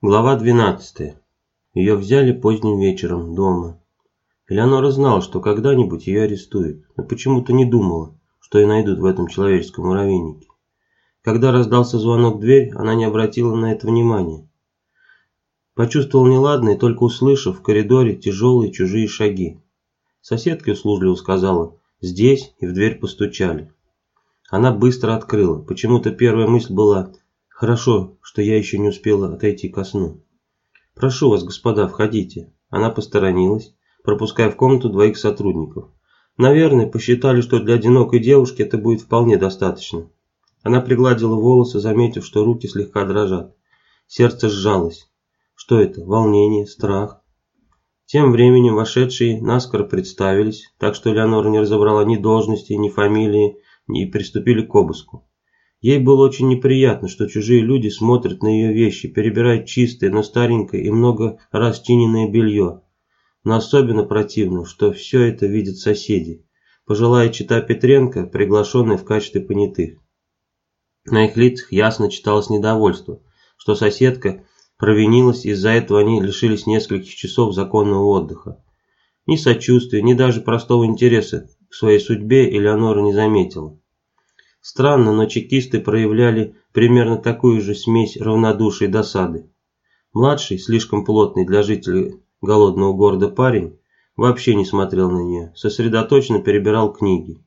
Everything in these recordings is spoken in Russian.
Глава 12. Ее взяли поздним вечером дома. Элеонора знала, что когда-нибудь ее арестуют, но почему-то не думала, что ее найдут в этом человеческом муравейнике. Когда раздался звонок в дверь, она не обратила на это внимания. Почувствовал неладное, только услышав в коридоре тяжелые чужие шаги. Соседка услужливо сказала «здесь» и в дверь постучали. Она быстро открыла. Почему-то первая мысль была Хорошо, что я еще не успела отойти ко сну. Прошу вас, господа, входите. Она посторонилась, пропуская в комнату двоих сотрудников. Наверное, посчитали, что для одинокой девушки это будет вполне достаточно. Она пригладила волосы, заметив, что руки слегка дрожат. Сердце сжалось. Что это? Волнение? Страх? Тем временем вошедшие наскоро представились, так что Леонора не разобрала ни должности, ни фамилии, и приступили к обыску. Ей было очень неприятно, что чужие люди смотрят на ее вещи, перебирают чистое, но старенькое и много раз чиненное белье. Но особенно противно, что все это видят соседи. Пожилая чита Петренко, приглашенная в качестве понятых. На их лицах ясно читалось недовольство, что соседка провинилась, из-за этого они лишились нескольких часов законного отдыха. Ни сочувствия, ни даже простого интереса к своей судьбе Элеонора не заметила. Странно, но чекисты проявляли примерно такую же смесь равнодушия и досады. Младший, слишком плотный для жителей голодного города парень, вообще не смотрел на нее, сосредоточенно перебирал книги.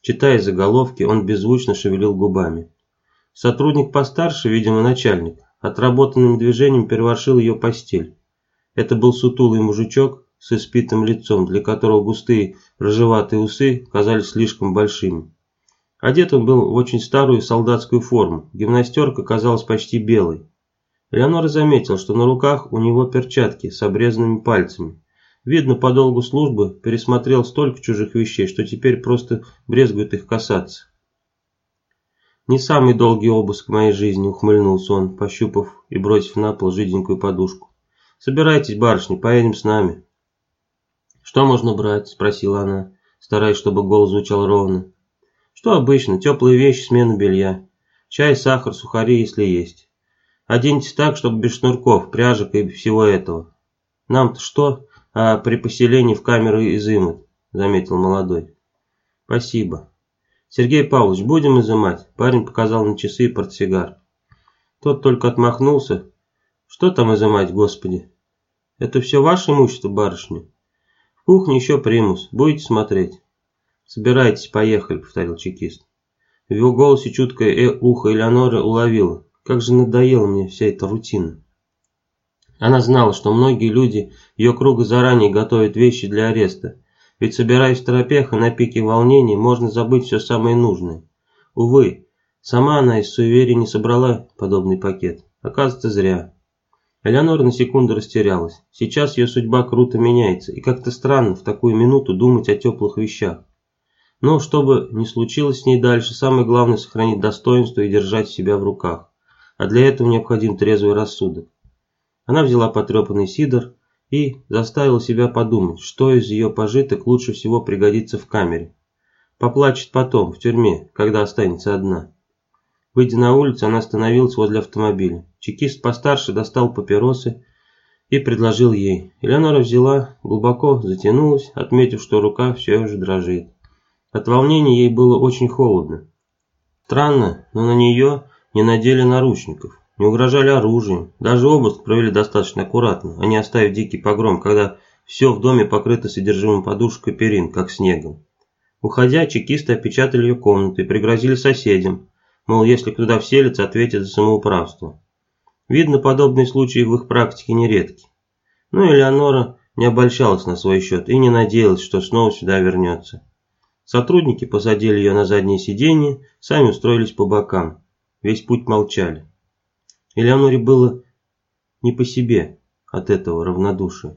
Читая заголовки, он беззвучно шевелил губами. Сотрудник постарше, видимо начальник, отработанным движением переворшил ее постель. Это был сутулый мужичок с испитым лицом, для которого густые рыжеватые усы казались слишком большими. Одет он был в очень старую солдатскую форму, гимнастерка казалась почти белой. Леонора заметил, что на руках у него перчатки с обрезанными пальцами. Видно, по долгу службы пересмотрел столько чужих вещей, что теперь просто брезгует их касаться. «Не самый долгий обыск в моей жизни», — ухмыльнулся он, пощупав и бросив на пол жиденькую подушку. «Собирайтесь, барышни, поедем с нами». «Что можно брать?» — спросила она, стараясь, чтобы голос звучал ровно. Что обычно, теплые вещи, смена белья. Чай, сахар, сухари, если есть. Оденьтесь так, чтобы без шнурков, пряжек и всего этого. Нам-то что, а при поселении в камеру изымут, заметил молодой. Спасибо. Сергей Павлович, будем изымать? Парень показал на часы и портсигар. Тот только отмахнулся. Что там изымать, господи? Это все ваше имущество, барышня? В кухне еще примус, будете смотреть? «Собирайтесь, поехали», — повторил чекист. В его голосе чуткое э ухо Элеоноры уловило. Как же надоела мне вся эта рутина. Она знала, что многие люди ее круга заранее готовят вещи для ареста. Ведь собираясь в торопях и на пике волнений, можно забыть все самое нужное. Увы, сама она из суеверия не собрала подобный пакет. Оказывается, зря. Элеонора на секунду растерялась. Сейчас ее судьба круто меняется, и как-то странно в такую минуту думать о теплых вещах. Но, что бы ни случилось с ней дальше, самое главное сохранить достоинство и держать себя в руках. А для этого необходим трезвый рассудок. Она взяла потрепанный сидор и заставила себя подумать, что из ее пожиток лучше всего пригодится в камере. Поплачет потом, в тюрьме, когда останется одна. Выйдя на улицу, она остановилась возле автомобиля. Чекист постарше достал папиросы и предложил ей. Элеонора взяла, глубоко затянулась, отметив, что рука все же дрожит. От волнения ей было очень холодно. Странно, но на нее не надели наручников, не угрожали оружием, даже обыск провели достаточно аккуратно, а не оставив дикий погром, когда все в доме покрыто содержимым подушек и перин, как снегом. Уходя, чекисты опечатали ее комнату и пригрозили соседям, мол, если туда вселится, ответят за самоуправство. Видно, подобные случаи в их практике нередки. Но Элеонора не обольщалась на свой счет и не надеялась, что снова сюда вернется. Сотрудники посадили ее на заднее сиденье, сами устроились по бокам. Весь путь молчали. Элеоноре было не по себе от этого равнодушия.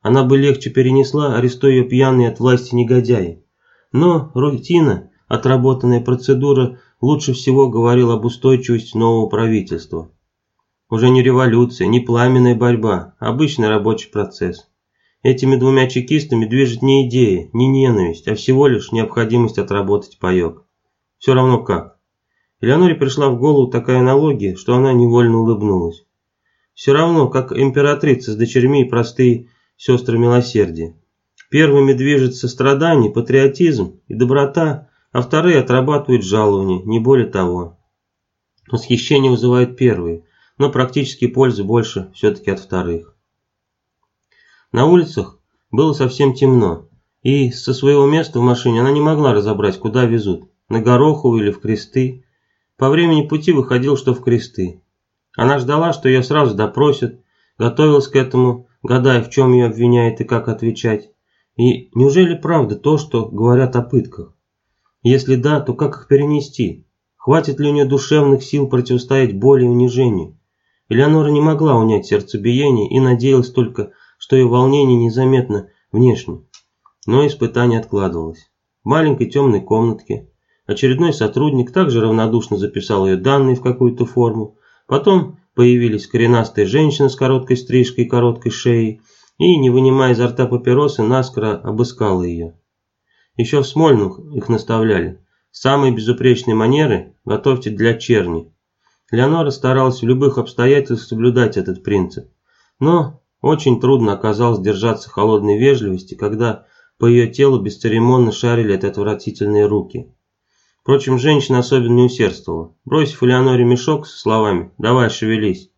Она бы легче перенесла, арестуя ее пьяные от власти негодяи. Но рутина, отработанная процедура, лучше всего говорила об устойчивости нового правительства. Уже не революция, не пламенная борьба, а обычный рабочий процесс. Этими двумя чекистами движет не идея, не ненависть, а всего лишь необходимость отработать паек. Все равно как. Элеоноре пришла в голову такая аналогия, что она невольно улыбнулась. все равно, как императрица с дочерьми и простые сестры милосердия. Первыми движет сострадание, патриотизм и доброта, а вторые отрабатывают жалование, не более того. Восхищение вызывают первые, но практически пользы больше все-таки от вторых. На улицах было совсем темно, и со своего места в машине она не могла разобрать, куда везут, на Горохову или в Кресты. По времени пути выходил, что в Кресты. Она ждала, что ее сразу допросят, готовилась к этому, гадая, в чем ее обвиняют и как отвечать. И неужели правда то, что говорят о пытках? Если да, то как их перенести? Хватит ли у нее душевных сил противостоять боли и унижению? Элеонора не могла унять сердцебиение и надеялась только, что ее волнение незаметно внешне. Но испытание откладывалось. В маленькой темной комнатке очередной сотрудник также равнодушно записал ее данные в какую-то форму. Потом появились коренастая женщина с короткой стрижкой и короткой шеей, и, не вынимая изо рта папиросы, наскоро обыскала ее. Еще в Смольном их наставляли. Самые безупречные манеры готовьте для черни. Леонора старалась в любых обстоятельствах соблюдать этот принцип. Но очень трудно оказалось держаться холодной вежливости, когда по ее телу бесцеремонно шарили эти отвратительные руки. Впрочем, женщина особенно не усердствовала. Бросив Элеоноре мешок со словами «давай, шевелись»,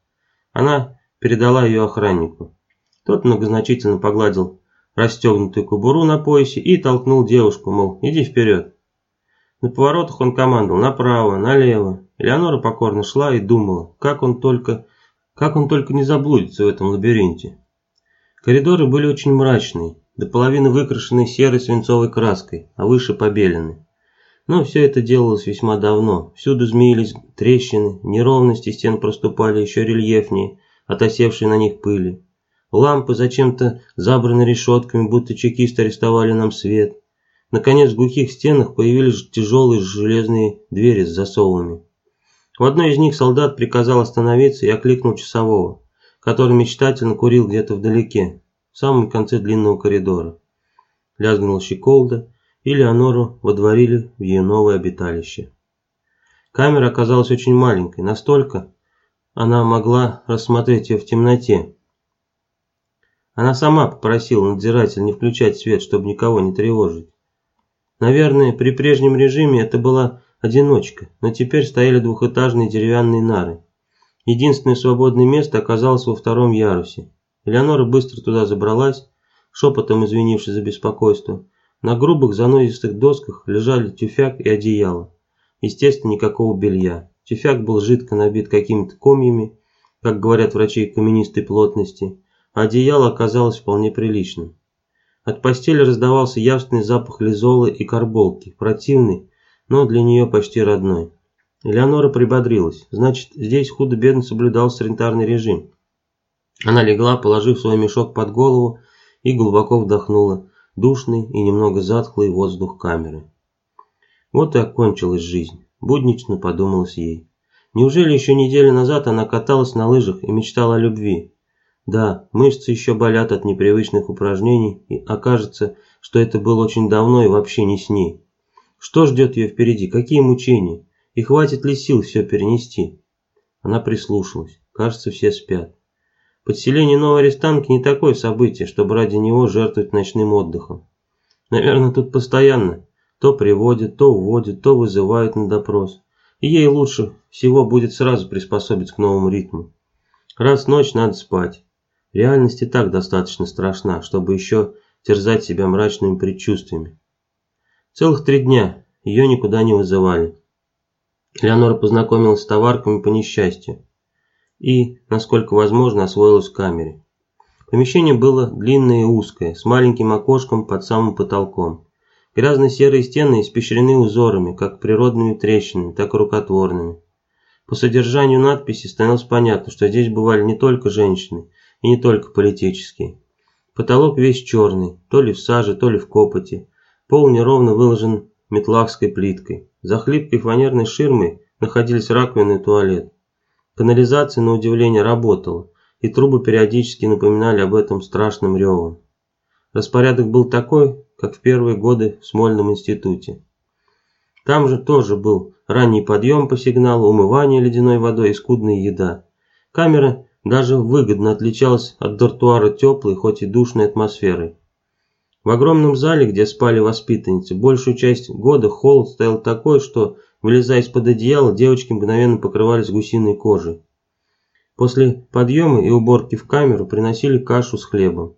она передала ее охраннику. Тот многозначительно погладил расстегнутую кобуру на поясе и толкнул девушку, мол, иди вперед. На поворотах он командовал направо, налево. Элеонора покорно шла и думала, как он только, как он только не заблудится в этом лабиринте. Коридоры были очень мрачные, до половины выкрашены серой свинцовой краской, а выше побелены. Но все это делалось весьма давно. Всюду змеились трещины, неровности стен проступали еще рельефнее от на них пыли. Лампы зачем-то забраны решетками, будто чекисты арестовали нам свет. Наконец, в глухих стенах появились тяжелые железные двери с засовами. В одной из них солдат приказал остановиться и окликнул часового, который мечтательно курил где-то вдалеке, в самом конце длинного коридора. Лязгнула щеколда, и Леонору водворили в ее новое обиталище. Камера оказалась очень маленькой, настолько она могла рассмотреть ее в темноте, она сама попросила надзирателя не включать свет, чтобы никого не тревожить. Наверное, при прежнем режиме это была одиночка, но теперь стояли двухэтажные деревянные нары. Единственное свободное место оказалось во втором ярусе. Элеонора быстро туда забралась, шепотом извинившись за беспокойство. На грубых занозистых досках лежали тюфяк и одеяло. Естественно, никакого белья. Тюфяк был жидко набит какими-то комьями, как говорят врачи каменистой плотности, Одеяло оказалось вполне приличным. От постели раздавался явственный запах лизолы и карболки, противный, но для нее почти родной. Элеонора прибодрилась, значит, здесь худо-бедно соблюдал санитарный режим. Она легла, положив свой мешок под голову и глубоко вдохнула душный и немного затхлый воздух камеры. Вот и окончилась жизнь, буднично подумалось ей. Неужели еще неделю назад она каталась на лыжах и мечтала о любви, да, мышцы еще болят от непривычных упражнений, и окажется, что это было очень давно и вообще не с ней. Что ждет ее впереди, какие мучения, и хватит ли сил все перенести? Она прислушалась, кажется, все спят. Подселение новой арестанки не такое событие, чтобы ради него жертвовать ночным отдыхом. Наверное, тут постоянно то приводят, то уводят, то вызывают на допрос. И ей лучше всего будет сразу приспособиться к новому ритму. Раз ночь надо спать. Реальность и так достаточно страшна, чтобы еще терзать себя мрачными предчувствиями. Целых три дня ее никуда не вызывали. Леонора познакомилась с товарками по несчастью и, насколько возможно, освоилась в камере. Помещение было длинное и узкое, с маленьким окошком под самым потолком. Грязные серые стены испещрены узорами, как природными трещинами, так и рукотворными. По содержанию надписи становилось понятно, что здесь бывали не только женщины, и не только политические. Потолок весь черный, то ли в саже, то ли в копоти. Пол неровно выложен метлахской плиткой. За хлипкой фанерной ширмой находились раковина и туалет. Канализация, на удивление, работала, и трубы периодически напоминали об этом страшным ревом. Распорядок был такой, как в первые годы в Смольном институте. Там же тоже был ранний подъем по сигналу, умывание ледяной водой и скудная еда. Камера даже выгодно отличалась от дартуара теплой, хоть и душной атмосферой. В огромном зале, где спали воспитанницы, большую часть года холод стоял такой, что, вылезая из-под одеяла, девочки мгновенно покрывались гусиной кожей. После подъема и уборки в камеру приносили кашу с хлебом.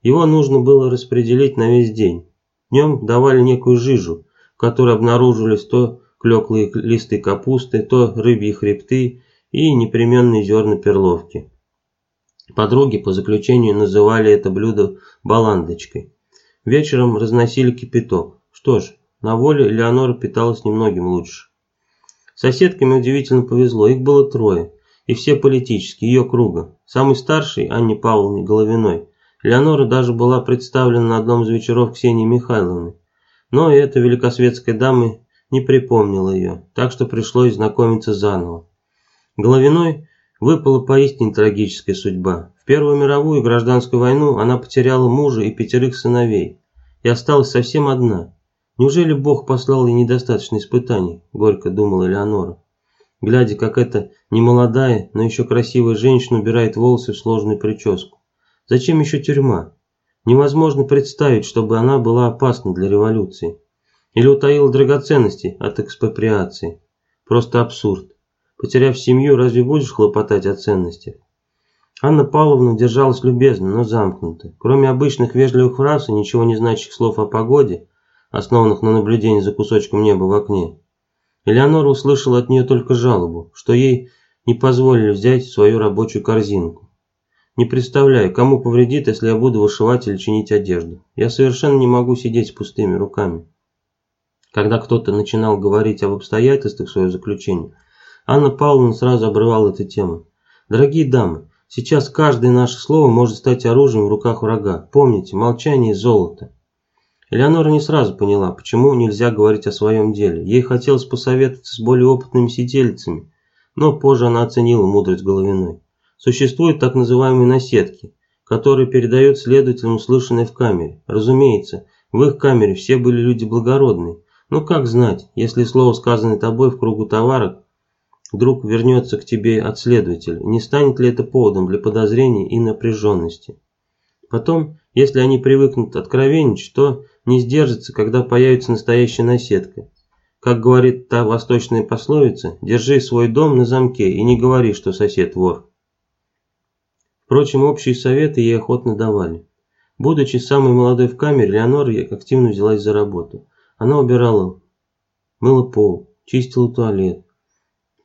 Его нужно было распределить на весь день. Днем давали некую жижу, в которой обнаруживались то клеклые листы капусты, то рыбьи хребты и непременные зерна перловки. Подруги по заключению называли это блюдо баландочкой. Вечером разносили кипяток. Что ж, на воле Леонора питалась немногим лучше. Соседками удивительно повезло, их было трое, и все политические, ее круга. Самый старший, Анне Павловне Головиной, Леонора даже была представлена на одном из вечеров Ксении Михайловны. Но эта великосветская дама не припомнила ее, так что пришлось знакомиться заново. Головиной выпала поистине трагическая судьба. В Первую мировую и гражданскую войну она потеряла мужа и пятерых сыновей и осталась совсем одна. Неужели Бог послал ей недостаточно испытаний, горько думала Элеонора, глядя, как эта немолодая, но еще красивая женщина убирает волосы в сложную прическу. Зачем еще тюрьма? Невозможно представить, чтобы она была опасна для революции. Или утаила драгоценности от экспроприации. Просто абсурд. Потеряв семью, разве будешь хлопотать о ценностях? Анна Павловна держалась любезно, но замкнуто. Кроме обычных вежливых фраз и ничего не значащих слов о погоде, основанных на наблюдении за кусочком неба в окне, Элеонора услышала от нее только жалобу, что ей не позволили взять свою рабочую корзинку. Не представляю, кому повредит, если я буду вышивать или чинить одежду. Я совершенно не могу сидеть с пустыми руками. Когда кто-то начинал говорить об обстоятельствах своего заключения, Анна Павловна сразу обрывала эту тему. «Дорогие дамы, сейчас каждое наше слово может стать оружием в руках врага. Помните, молчание – золото». Элеонора не сразу поняла, почему нельзя говорить о своем деле. Ей хотелось посоветоваться с более опытными сидельцами, но позже она оценила мудрость Головиной. Существуют так называемые наседки, которые передают следователям услышанное в камере. Разумеется, в их камере все были люди благородные. Но как знать, если слово, сказанное тобой в кругу товарок, вдруг вернется к тебе от не станет ли это поводом для подозрений и напряженности. Потом, если они привыкнут откровенничать, то не сдержатся, когда появится настоящая наседка. Как говорит та восточная пословица, держи свой дом на замке и не говори, что сосед вор. Впрочем, общие советы ей охотно давали. Будучи самой молодой в камере, Леонора активно взялась за работу. Она убирала, мыла пол, чистила туалет,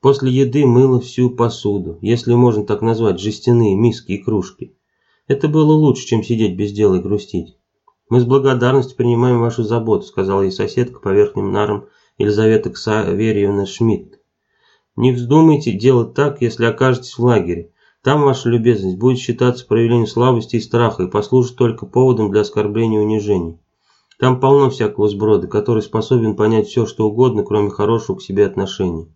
После еды мыла всю посуду, если можно так назвать, жестяные миски и кружки. Это было лучше, чем сидеть без дела и грустить. «Мы с благодарностью принимаем вашу заботу», сказала ей соседка по верхним нарам Елизавета Ксаверьевна Шмидт. «Не вздумайте делать так, если окажетесь в лагере. Там ваша любезность будет считаться проявлением слабости и страха и послужит только поводом для оскорбления и унижений. Там полно всякого сброда, который способен понять все, что угодно, кроме хорошего к себе отношения».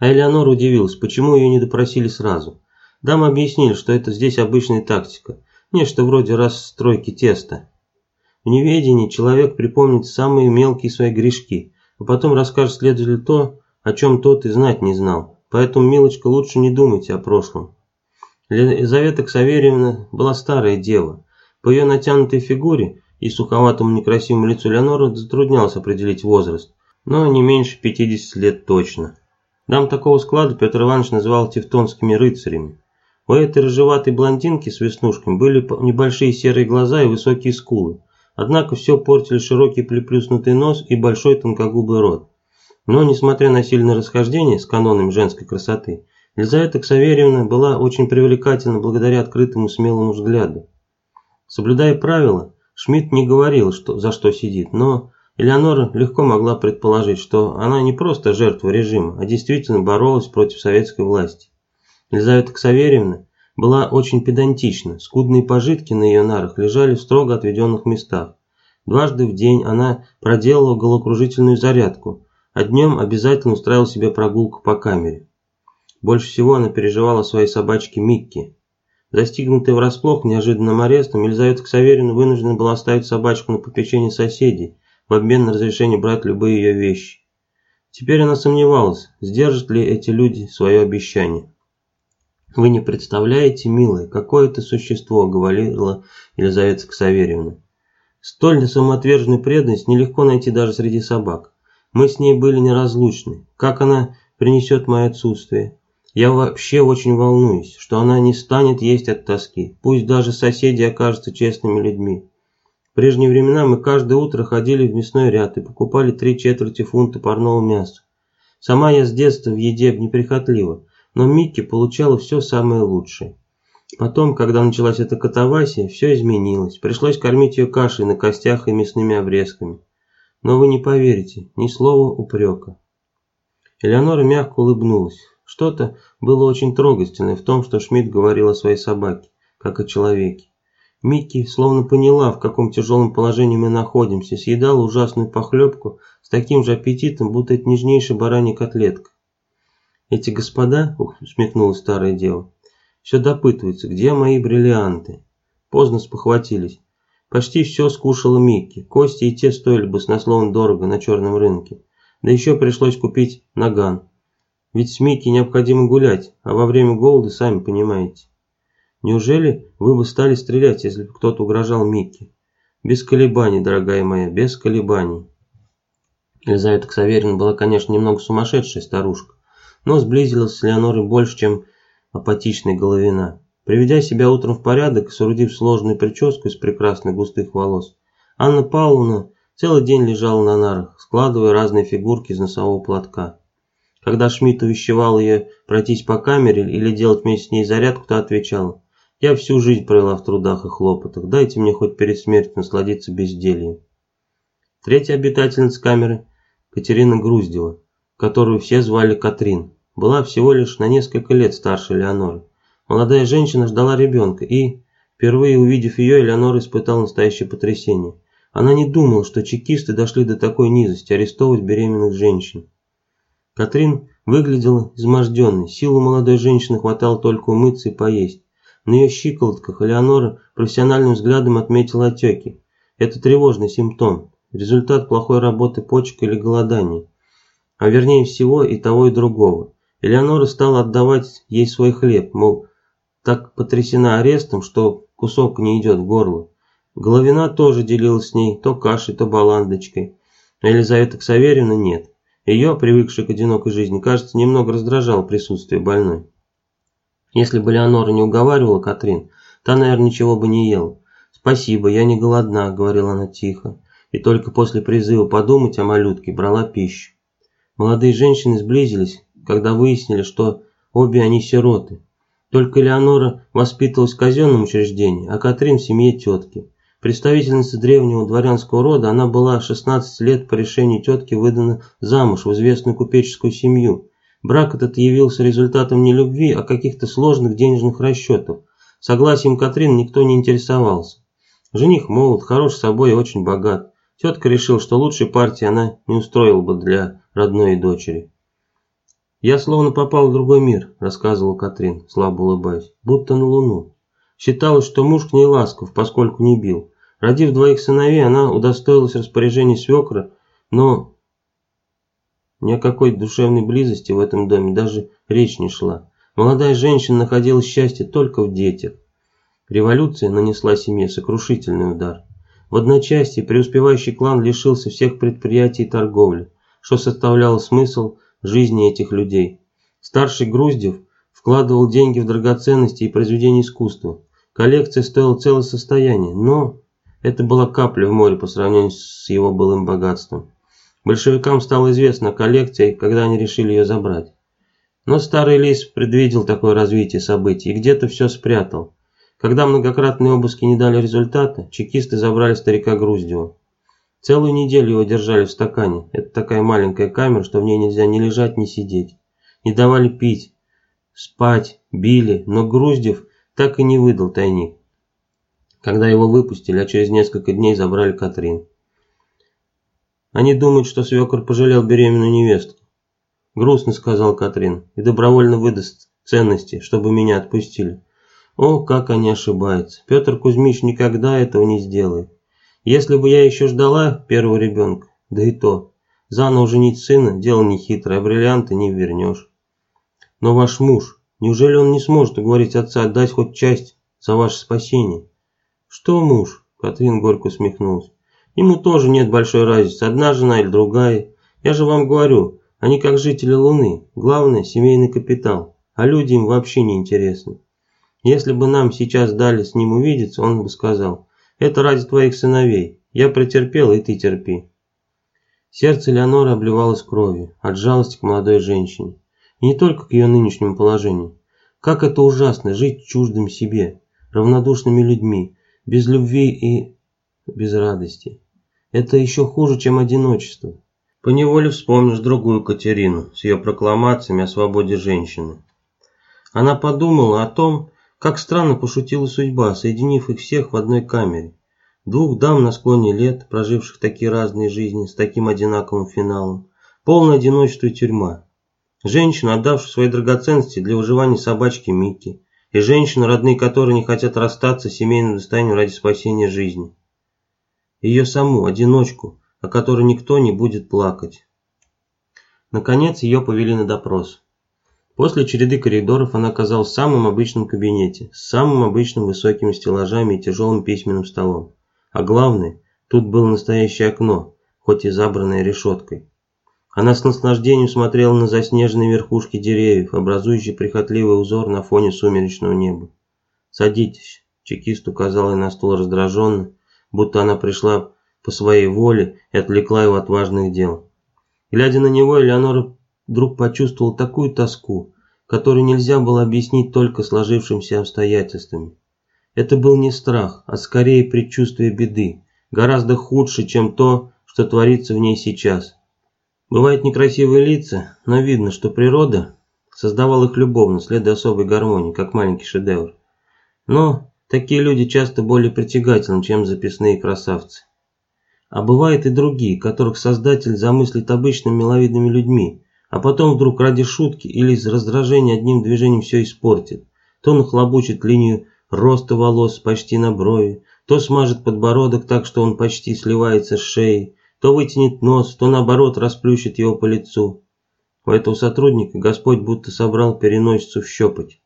А Элеонора удивилась, почему ее не допросили сразу. Дамы объяснили, что это здесь обычная тактика. Нечто вроде расстройки теста. В неведении человек припомнит самые мелкие свои грешки, а потом расскажет следователю то, о чем тот и знать не знал. Поэтому, милочка, лучше не думайте о прошлом. Елизавета Ксаверьевна была старая дева. По ее натянутой фигуре и суховатому некрасивому лицу Леонора затруднялось определить возраст, но не меньше 50 лет точно. Дам такого склада Петр Иванович называл тевтонскими рыцарями. У этой рыжеватой блондинки с веснушками были небольшие серые глаза и высокие скулы. Однако все портили широкий приплюснутый нос и большой тонкогубый рот. Но, несмотря на сильное расхождение с канонами женской красоты, Елизавета Ксаверьевна была очень привлекательна благодаря открытому смелому взгляду. Соблюдая правила, Шмидт не говорил, что, за что сидит, но Элеонора легко могла предположить, что она не просто жертва режима, а действительно боролась против советской власти. Елизавета Ксаверьевна была очень педантична, скудные пожитки на ее нарах лежали в строго отведенных местах. Дважды в день она проделала головокружительную зарядку, а днем обязательно устраивала себе прогулку по камере. Больше всего она переживала своей собачке Микки. Застигнутая врасплох неожиданным арестом, Елизавета Ксаверьевна вынуждена была оставить собачку на попечение соседей, в обмен на разрешение брать любые ее вещи. Теперь она сомневалась, сдержат ли эти люди свое обещание. Вы не представляете, милая, какое это существо, говорила Елизавета Ксаверьевна. Столь самоотверженную преданность нелегко найти даже среди собак. Мы с ней были неразлучны. Как она принесет мое отсутствие? Я вообще очень волнуюсь, что она не станет есть от тоски, пусть даже соседи окажутся честными людьми. В прежние времена мы каждое утро ходили в мясной ряд и покупали три четверти фунта парного мяса. Сама я с детства в еде неприхотлива, но Микки получала все самое лучшее. Потом, когда началась эта катавасия, все изменилось. Пришлось кормить ее кашей на костях и мясными обрезками. Но вы не поверите, ни слова упрека. Элеонора мягко улыбнулась. Что-то было очень трогательное в том, что Шмидт говорил о своей собаке, как о человеке. Микки словно поняла, в каком тяжелом положении мы находимся, съедала ужасную похлебку с таким же аппетитом, будто это нежнейшая баранья котлетка. «Эти господа», — усмехнулась старая дева, — «все допытываются, где мои бриллианты?» Поздно спохватились. Почти все скушала Микки, кости и те стоили баснословно дорого на черном рынке. Да еще пришлось купить наган. Ведь с Микки необходимо гулять, а во время голода, сами понимаете. Неужели вы бы стали стрелять, если бы кто-то угрожал Микки? Без колебаний, дорогая моя, без колебаний. Елизавета Ксаверина была, конечно, немного сумасшедшая старушка, но сблизилась с Леонорой больше, чем апатичная головина. Приведя себя утром в порядок и соорудив сложную прическу из прекрасных густых волос, Анна Павловна целый день лежала на нарах, складывая разные фигурки из носового платка. Когда Шмидт увещевал ее пройтись по камере или делать вместе с ней зарядку, то отвечала, «Я всю жизнь провела в трудах и хлопотах, дайте мне хоть перед смертью насладиться бездельем». Третья обитательница камеры, Катерина Груздева, которую все звали Катрин, была всего лишь на несколько лет старше Леоноры. Молодая женщина ждала ребенка и, впервые увидев ее, Элеонора испытала настоящее потрясение. Она не думала, что чекисты дошли до такой низости арестовывать беременных женщин. Катрин выглядела изможденной, силу молодой женщины хватало только умыться и поесть. На ее щиколотках Элеонора профессиональным взглядом отметила отеки. Это тревожный симптом, результат плохой работы почек или голодания. А вернее всего и того, и другого. Элеонора стала отдавать ей свой хлеб, мол, так потрясена арестом, что кусок не идет в горло. Головина тоже делилась с ней то кашей, то баландочкой. А Елизавета Ксаверьевна нет. Ее, привыкшей к одинокой жизни, кажется, немного раздражало присутствие больной. Если бы Леонора не уговаривала Катрин, та, наверное, ничего бы не ела. «Спасибо, я не голодна», — говорила она тихо, и только после призыва подумать о малютке брала пищу. Молодые женщины сблизились, когда выяснили, что обе они сироты. Только Леонора воспитывалась в казенном учреждении, а Катрин в семье тетки. Представительница древнего дворянского рода, она была 16 лет по решению тетки выдана замуж в известную купеческую семью. Брак этот явился результатом не любви, а каких-то сложных денежных расчетов. Согласием Катрин никто не интересовался. Жених молод, хорош собой и очень богат. Тетка решила, что лучшей партии она не устроила бы для родной дочери. «Я словно попал в другой мир», – рассказывала Катрин, слабо улыбаясь, – «будто на Луну». Считалось, что муж к ней ласков, поскольку не бил. Родив двоих сыновей, она удостоилась распоряжений свекра, но ни о какой душевной близости в этом доме даже речь не шла. Молодая женщина находила счастье только в детях. Революция нанесла семье сокрушительный удар. В одночасье преуспевающий клан лишился всех предприятий и торговли, что составляло смысл жизни этих людей. Старший Груздев вкладывал деньги в драгоценности и произведения искусства. Коллекция стоила целое состояние, но это была капля в море по сравнению с его былым богатством. Большевикам стало известно о коллекции, когда они решили ее забрать. Но старый лис предвидел такое развитие событий и где-то все спрятал. Когда многократные обыски не дали результата, чекисты забрали старика Груздева. Целую неделю его держали в стакане. Это такая маленькая камера, что в ней нельзя ни лежать, ни сидеть. Не давали пить, спать, били, но Груздев так и не выдал тайник. Когда его выпустили, а через несколько дней забрали Катрин. Они думают, что свекор пожалел беременную невестку. Грустно сказал Катрин и добровольно выдаст ценности, чтобы меня отпустили. О, как они ошибаются. Петр Кузьмич никогда этого не сделает. Если бы я еще ждала первого ребенка, да и то, заново женить сына – дело нехитрое, а бриллианты не вернешь. Но ваш муж, Неужели он не сможет уговорить отца отдать хоть часть за ваше спасение? Что муж? Катрин горько усмехнулась. Ему тоже нет большой разницы, одна жена или другая. Я же вам говорю, они как жители Луны. Главное – семейный капитал, а люди им вообще не интересны. Если бы нам сейчас дали с ним увидеться, он бы сказал, это ради твоих сыновей. Я претерпел, и ты терпи. Сердце Леоноры обливалось кровью от жалости к молодой женщине. И не только к ее нынешнему положению. Как это ужасно жить чуждым себе, равнодушными людьми, без любви и без радости. Это еще хуже, чем одиночество. Поневоле вспомнишь другую Катерину с ее прокламациями о свободе женщины. Она подумала о том, как странно пошутила судьба, соединив их всех в одной камере. Двух дам на склоне лет, проживших такие разные жизни, с таким одинаковым финалом. Полное одиночество и тюрьма. Женщина, отдавшая свои драгоценности для выживания собачки Микки. И женщина, родные которой не хотят расстаться с семейным достоянием ради спасения жизни. Ее саму, одиночку, о которой никто не будет плакать. Наконец ее повели на допрос. После череды коридоров она оказалась в самом обычном кабинете, с самым обычным высокими стеллажами и тяжелым письменным столом. А главное, тут было настоящее окно, хоть и забранное решеткой. Она с наслаждением смотрела на заснеженные верхушки деревьев, образующие прихотливый узор на фоне сумеречного неба. «Садитесь», – чекист указал ей на стол раздраженно, будто она пришла по своей воле и отвлекла его от важных дел. Глядя на него, Элеонора вдруг почувствовала такую тоску, которую нельзя было объяснить только сложившимся обстоятельствами. Это был не страх, а скорее предчувствие беды, гораздо худше, чем то, что творится в ней сейчас. Бывают некрасивые лица, но видно, что природа создавала их любовно, следуя особой гармонии, как маленький шедевр. Но такие люди часто более притягательны, чем записные красавцы. А бывают и другие, которых создатель замыслит обычными миловидными людьми, а потом вдруг ради шутки или из раздражения одним движением все испортит. То нахлобучит линию роста волос почти на брови, то смажет подбородок так, что он почти сливается с шеей, то вытянет нос, то наоборот расплющит его по лицу. У этого сотрудника Господь будто собрал переносицу в щепоть.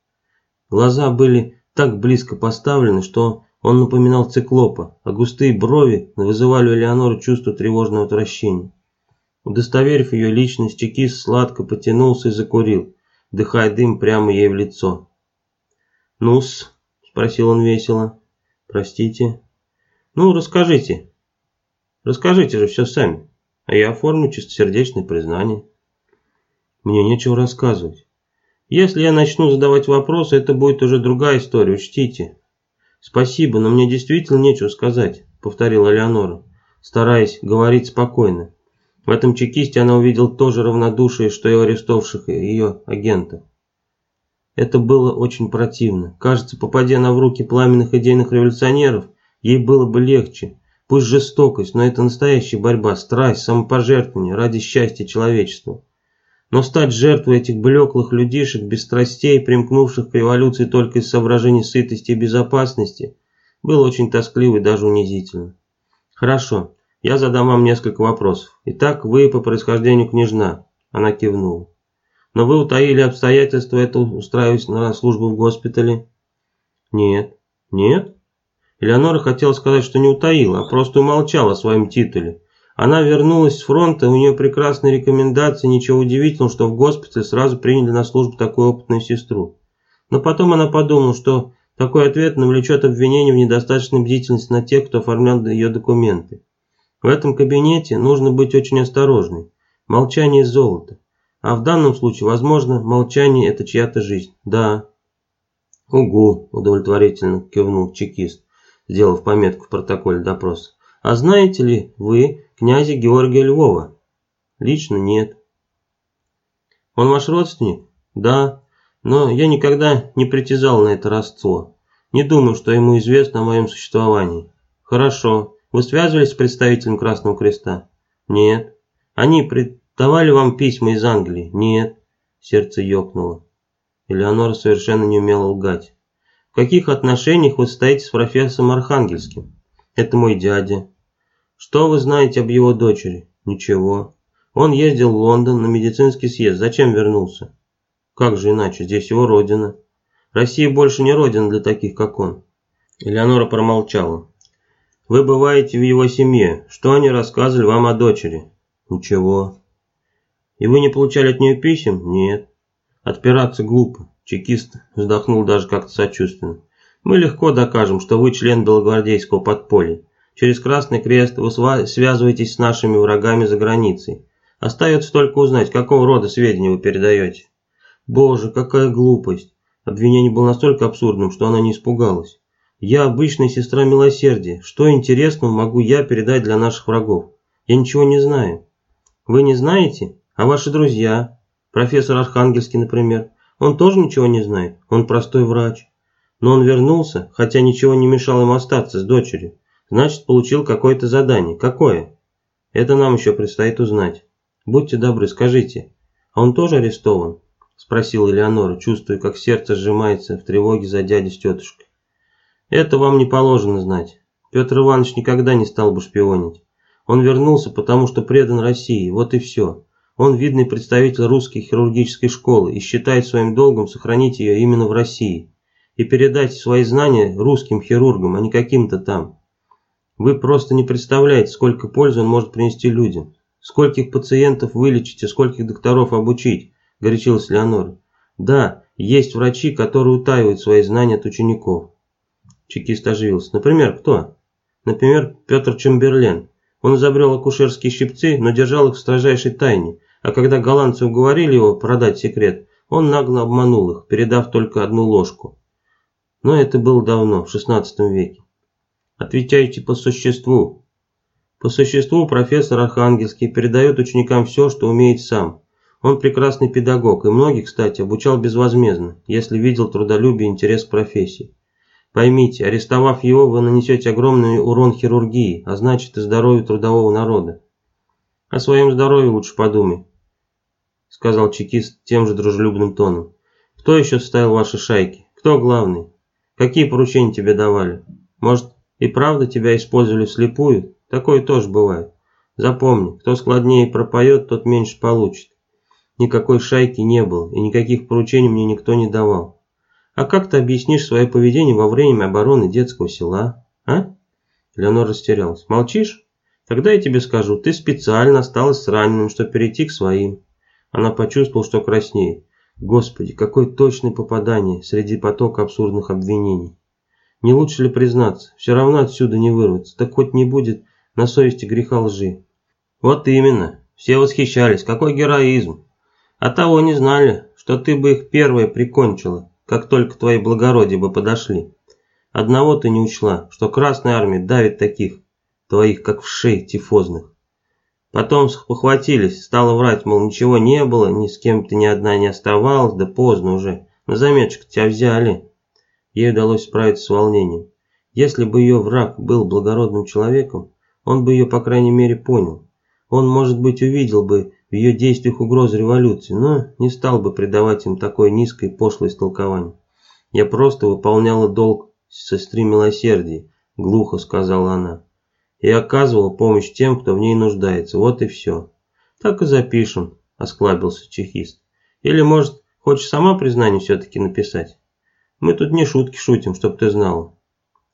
Глаза были так близко поставлены, что он напоминал циклопа, а густые брови вызывали у Элеоноры чувство тревожного отвращения. Удостоверив ее личность, чекист сладко потянулся и закурил, дыхая дым прямо ей в лицо. «Ну-с», спросил он весело. «Простите?» «Ну, расскажите. Расскажите же все сами, а я оформлю чистосердечное признание». «Мне нечего рассказывать. Если я начну задавать вопросы, это будет уже другая история, учтите». «Спасибо, но мне действительно нечего сказать», — повторила Леонора, стараясь говорить спокойно. В этом чекисте она увидела то же равнодушие, что и у арестовавших ее агентов. Это было очень противно. Кажется, попадя она в руки пламенных идейных революционеров, ей было бы легче. Пусть жестокость, но это настоящая борьба, страсть, самопожертвование ради счастья человечества. Но стать жертвой этих блеклых людишек, без страстей, примкнувших к революции только из соображений сытости и безопасности, было очень тоскливо и даже унизительно. Хорошо, я задам вам несколько вопросов. Итак, вы по происхождению княжна. Она кивнула. Но вы утаили обстоятельства это устраиваясь на службу в госпитале? Нет. Нет? Элеонора хотела сказать, что не утаила, а просто умолчала о своем титуле. Она вернулась с фронта, у нее прекрасные рекомендации, ничего удивительного, что в госпитале сразу приняли на службу такую опытную сестру. Но потом она подумала, что такой ответ навлечет обвинение в недостаточной бдительности на тех, кто оформлял ее документы. В этом кабинете нужно быть очень осторожной. Молчание – золото. А в данном случае, возможно, молчание – это чья-то жизнь. Да. Угу, удовлетворительно кивнул чекист, сделав пометку в протоколе допроса. А знаете ли вы князя Георгия Львова? Лично нет. Он ваш родственник? Да, но я никогда не притязал на это родство. Не думаю, что ему известно о моем существовании. Хорошо. Вы связывались с представителем Красного Креста? Нет. Они пред Давали вам письма из Англии? Нет. Сердце ёкнуло. Элеонора совершенно не умела лгать. В каких отношениях вы стоите с профессором Архангельским? Это мой дядя. Что вы знаете об его дочери? Ничего. Он ездил в Лондон на медицинский съезд. Зачем вернулся? Как же иначе, здесь его родина. Россия больше не родина для таких, как он. Элеонора промолчала. Вы бываете в его семье. Что они рассказывали вам о дочери? Ничего. И вы не получали от нее писем? Нет. Отпираться глупо. Чекист вздохнул даже как-то сочувственно. Мы легко докажем, что вы член белогвардейского подполья. Через Красный Крест вы связываетесь с нашими врагами за границей. Остается только узнать, какого рода сведения вы передаете. Боже, какая глупость. Обвинение было настолько абсурдным, что она не испугалась. Я обычная сестра милосердия. Что интересного могу я передать для наших врагов? Я ничего не знаю. Вы не знаете? А ваши друзья? Профессор Архангельский, например. Он тоже ничего не знает. Он простой врач. Но он вернулся, хотя ничего не мешало ему остаться с дочерью. Значит, получил какое-то задание. Какое? Это нам еще предстоит узнать. Будьте добры, скажите. А он тоже арестован? Спросила Элеонора, чувствуя, как сердце сжимается в тревоге за дядей с тетушкой. Это вам не положено знать. Петр Иванович никогда не стал бы шпионить. Он вернулся, потому что предан России, вот и все. Он видный представитель русской хирургической школы и считает своим долгом сохранить ее именно в России и передать свои знания русским хирургам, а не каким-то там. Вы просто не представляете, сколько пользы он может принести людям. Скольких пациентов вылечить и скольких докторов обучить, горячилась Леонора. Да, есть врачи, которые утаивают свои знания от учеников. Чекист оживился. Например, кто? Например, Петр Чемберлен. Он изобрел акушерские щипцы, но держал их в строжайшей тайне. А когда голландцы уговорили его продать секрет, он нагло обманул их, передав только одну ложку. Но это было давно, в XVI веке. Отвечайте по существу. По существу профессор Архангельский передает ученикам все, что умеет сам. Он прекрасный педагог и многих, кстати, обучал безвозмездно, если видел трудолюбие и интерес к профессии. Поймите, арестовав его, вы нанесете огромный урон хирургии, а значит и здоровью трудового народа. О своем здоровье лучше подумай, сказал чекист тем же дружелюбным тоном. Кто еще составил ваши шайки? Кто главный? Какие поручения тебе давали? Может, и правда тебя использовали вслепую? Такое тоже бывает. Запомни, кто складнее пропоет, тот меньше получит. Никакой шайки не было, и никаких поручений мне никто не давал. А как ты объяснишь свое поведение во время обороны детского села, а? Леонор растерялась. Молчишь? Тогда я тебе скажу, ты специально осталась с раненым, чтобы перейти к своим. Она почувствовала, что краснеет. Господи, какое точное попадание среди потока абсурдных обвинений. Не лучше ли признаться, все равно отсюда не вырваться, так хоть не будет на совести греха лжи. Вот именно, все восхищались, какой героизм. А того не знали, что ты бы их первая прикончила как только твои благородия бы подошли. Одного ты не учла, что Красная Армия давит таких, твоих как в шеи тифозных. Потом похватились, стало врать, мол, ничего не было, ни с кем ты ни одна не оставалась, да поздно уже, на заметочку тебя взяли. Ей удалось справиться с волнением. Если бы ее враг был благородным человеком, он бы ее, по крайней мере, понял. Он, может быть, увидел бы в ее действиях угрозы революции, но не стал бы придавать им такое низкое и пошлое истолкование. «Я просто выполняла долг сестре милосердия», — глухо сказала она. «И оказывала помощь тем, кто в ней нуждается, вот и все». «Так и запишем», — осклабился чехист. «Или, может, хочешь сама признание все-таки написать? Мы тут не шутки шутим, чтоб ты знала».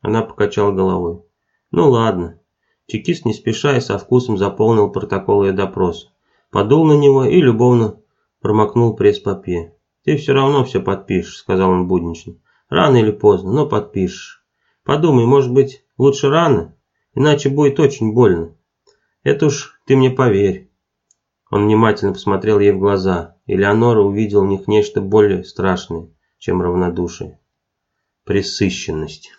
Она покачала головой. «Ну ладно». Чекист не спеша и со вкусом заполнил протокол ее допроса подул на него и любовно промокнул пресс-папье. «Ты все равно все подпишешь», — сказал он буднично. «Рано или поздно, но подпишешь. Подумай, может быть, лучше рано, иначе будет очень больно. Это уж ты мне поверь». Он внимательно посмотрел ей в глаза, и Леонора увидела в них нечто более страшное, чем равнодушие. Пресыщенность.